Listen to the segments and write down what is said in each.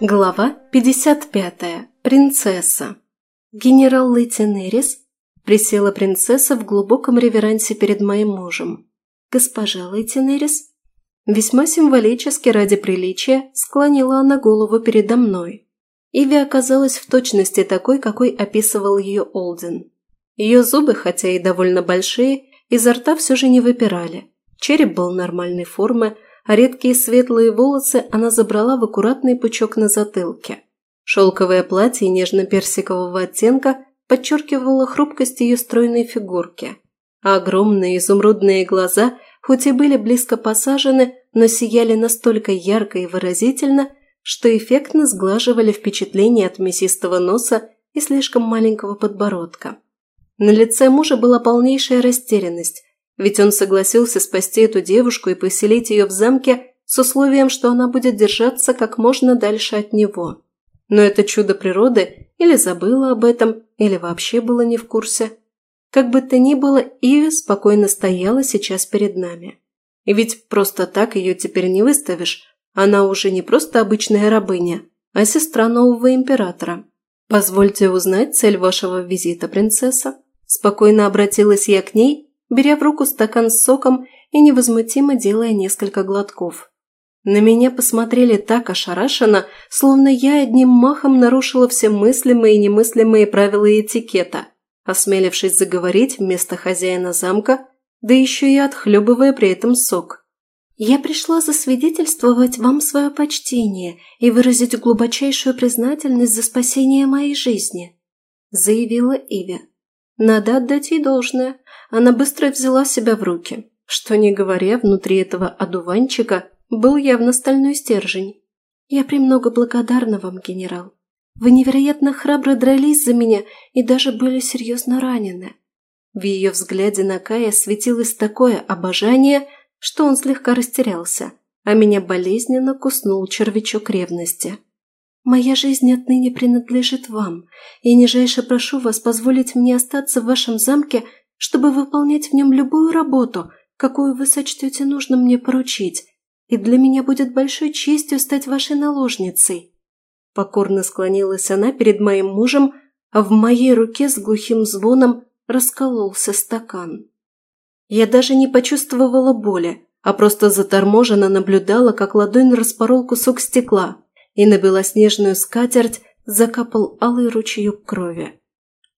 Глава 55. Принцесса. Генерал Лейтенерис присела принцесса в глубоком реверансе перед моим мужем. Госпожа Лейтенерис весьма символически ради приличия склонила она голову передо мной. Иви оказалась в точности такой, какой описывал ее Олден. Ее зубы, хотя и довольно большие, изо рта все же не выпирали. Череп был нормальной формы, редкие светлые волосы она забрала в аккуратный пучок на затылке. Шелковое платье нежно-персикового оттенка подчеркивало хрупкость ее стройной фигурки, а огромные изумрудные глаза, хоть и были близко посажены, но сияли настолько ярко и выразительно, что эффектно сглаживали впечатление от мясистого носа и слишком маленького подбородка. На лице мужа была полнейшая растерянность, ведь он согласился спасти эту девушку и поселить ее в замке с условием, что она будет держаться как можно дальше от него. Но это чудо природы или забыла об этом, или вообще было не в курсе. Как бы то ни было, Иви спокойно стояла сейчас перед нами. И ведь просто так ее теперь не выставишь. Она уже не просто обычная рабыня, а сестра нового императора. «Позвольте узнать цель вашего визита, принцесса?» Спокойно обратилась я к ней, беря в руку стакан с соком и невозмутимо делая несколько глотков. На меня посмотрели так ошарашенно, словно я одним махом нарушила все мыслимые и немыслимые правила этикета, осмелившись заговорить вместо хозяина замка, да еще и отхлебывая при этом сок. «Я пришла засвидетельствовать вам свое почтение и выразить глубочайшую признательность за спасение моей жизни», заявила Иви. Надо отдать ей должное. Она быстро взяла себя в руки. Что не говоря, внутри этого одуванчика был явно стальной стержень. «Я премного благодарна вам, генерал. Вы невероятно храбро дрались за меня и даже были серьезно ранены». В ее взгляде на Кая светилось такое обожание, что он слегка растерялся, а меня болезненно куснул червячок ревности. Моя жизнь отныне принадлежит вам, и нижайше прошу вас позволить мне остаться в вашем замке, чтобы выполнять в нем любую работу, какую вы сочтете нужно мне поручить, и для меня будет большой честью стать вашей наложницей». Покорно склонилась она перед моим мужем, а в моей руке с глухим звоном раскололся стакан. Я даже не почувствовала боли, а просто заторможенно наблюдала, как ладонь распорол кусок стекла – и на белоснежную скатерть закапал алый ручеек крови.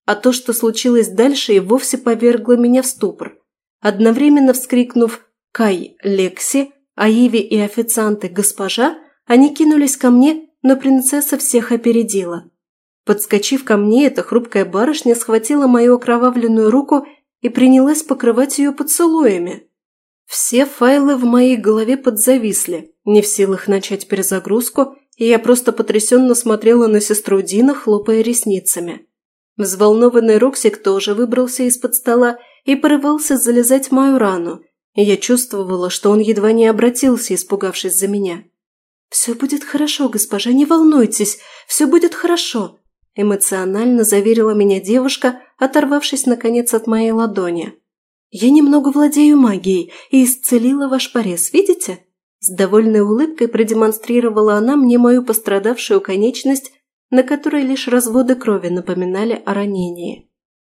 А то, что случилось дальше, и вовсе повергло меня в ступор. Одновременно вскрикнув «Кай, Лекси», Аиви и официанты «Госпожа», они кинулись ко мне, но принцесса всех опередила. Подскочив ко мне, эта хрупкая барышня схватила мою окровавленную руку и принялась покрывать ее поцелуями. Все файлы в моей голове подзависли, не в силах начать перезагрузку и я просто потрясенно смотрела на сестру Дина, хлопая ресницами. Взволнованный Роксик тоже выбрался из-под стола и порывался зализать мою рану, и я чувствовала, что он едва не обратился, испугавшись за меня. «Все будет хорошо, госпожа, не волнуйтесь, все будет хорошо», эмоционально заверила меня девушка, оторвавшись наконец от моей ладони. «Я немного владею магией и исцелила ваш порез, видите?» С довольной улыбкой продемонстрировала она мне мою пострадавшую конечность, на которой лишь разводы крови напоминали о ранении.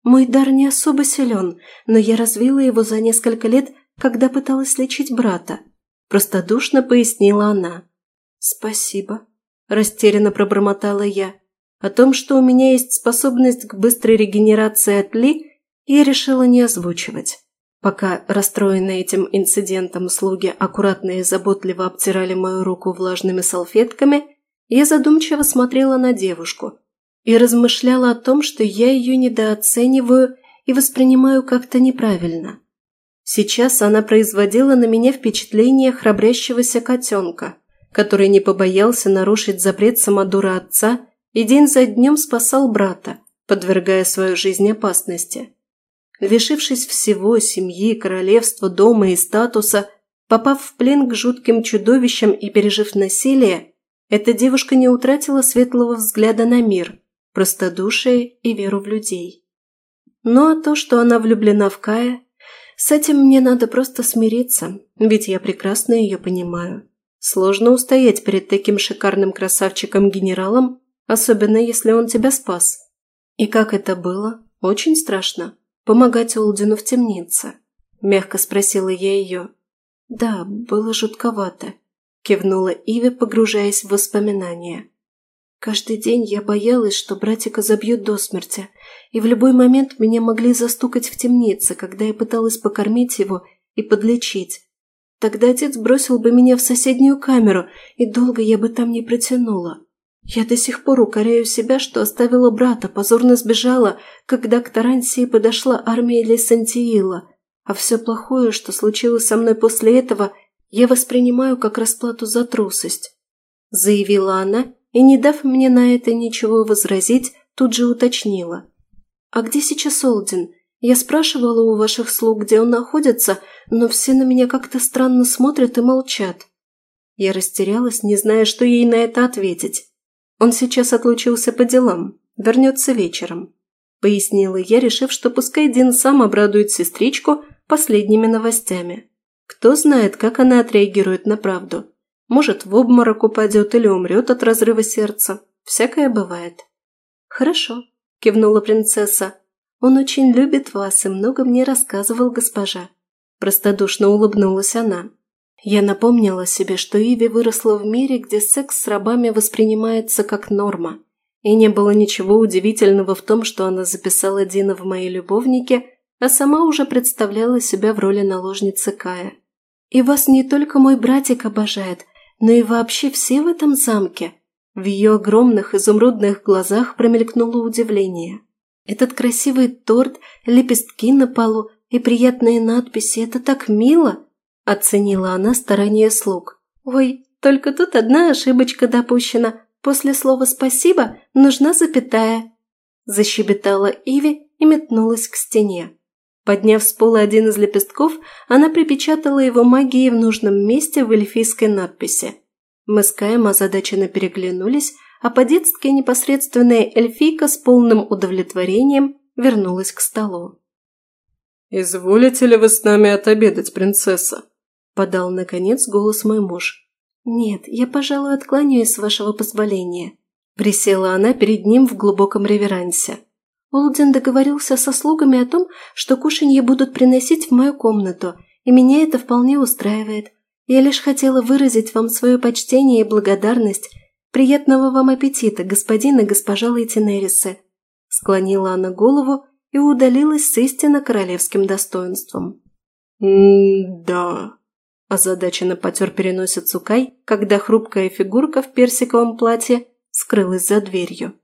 Мой дар не особо силен, но я развила его за несколько лет, когда пыталась лечить брата. Простодушно пояснила она. «Спасибо», – растерянно пробормотала я. О том, что у меня есть способность к быстрой регенерации от Ли, я решила не озвучивать. Пока расстроенные этим инцидентом слуги аккуратно и заботливо обтирали мою руку влажными салфетками, я задумчиво смотрела на девушку и размышляла о том, что я ее недооцениваю и воспринимаю как-то неправильно. Сейчас она производила на меня впечатление храбрящегося котенка, который не побоялся нарушить запрет самодура отца и день за днем спасал брата, подвергая свою жизнь опасности. Лишившись всего – семьи, королевства, дома и статуса, попав в плен к жутким чудовищам и пережив насилие, эта девушка не утратила светлого взгляда на мир, простодушие и веру в людей. Ну а то, что она влюблена в Кая, с этим мне надо просто смириться, ведь я прекрасно ее понимаю. Сложно устоять перед таким шикарным красавчиком-генералом, особенно если он тебя спас. И как это было? Очень страшно. Помогать Олдину в темнице. Мягко спросила я ее. Да, было жутковато. Кивнула Иве, погружаясь в воспоминания. Каждый день я боялась, что братика забьют до смерти, и в любой момент меня могли застукать в темнице, когда я пыталась покормить его и подлечить. Тогда отец бросил бы меня в соседнюю камеру, и долго я бы там не протянула. Я до сих пор укоряю себя, что оставила брата, позорно сбежала, когда к Тарансии подошла армия Лесантиила, а все плохое, что случилось со мной после этого, я воспринимаю как расплату за трусость», – заявила она и, не дав мне на это ничего возразить, тут же уточнила. «А где сейчас Олдин? Я спрашивала у ваших слуг, где он находится, но все на меня как-то странно смотрят и молчат». Я растерялась, не зная, что ей на это ответить. «Он сейчас отлучился по делам, вернется вечером», – пояснила я, решив, что пускай Дин сам обрадует сестричку последними новостями. Кто знает, как она отреагирует на правду. Может, в обморок упадет или умрет от разрыва сердца. Всякое бывает. «Хорошо», – кивнула принцесса. «Он очень любит вас и много мне рассказывал госпожа». Простодушно улыбнулась она. Я напомнила себе, что Иви выросла в мире, где секс с рабами воспринимается как норма. И не было ничего удивительного в том, что она записала Дина в мои любовники, а сама уже представляла себя в роли наложницы Кая. «И вас не только мой братик обожает, но и вообще все в этом замке. В ее огромных изумрудных глазах промелькнуло удивление. Этот красивый торт, лепестки на полу и приятные надписи – это так мило! Оценила она старания слуг. Ой, только тут одна ошибочка допущена. После слова «спасибо» нужна запятая. Защебетала Иви и метнулась к стене. Подняв с пола один из лепестков, она припечатала его магией в нужном месте в эльфийской надписи. Мы с Каем озадаченно переглянулись, а по-детски непосредственная эльфийка с полным удовлетворением вернулась к столу. «Изволите ли вы с нами отобедать, принцесса?» – подал, наконец, голос мой муж. «Нет, я, пожалуй, откланяюсь с вашего позволения», – присела она перед ним в глубоком реверансе. Олден договорился со слугами о том, что кушанье будут приносить в мою комнату, и меня это вполне устраивает. Я лишь хотела выразить вам свое почтение и благодарность. Приятного вам аппетита, господин и госпожа Лейтенерисы!» Склонила она голову и удалилась с истинно королевским достоинством. «М-да», озадаченно потер переносицу Кай, когда хрупкая фигурка в персиковом платье скрылась за дверью.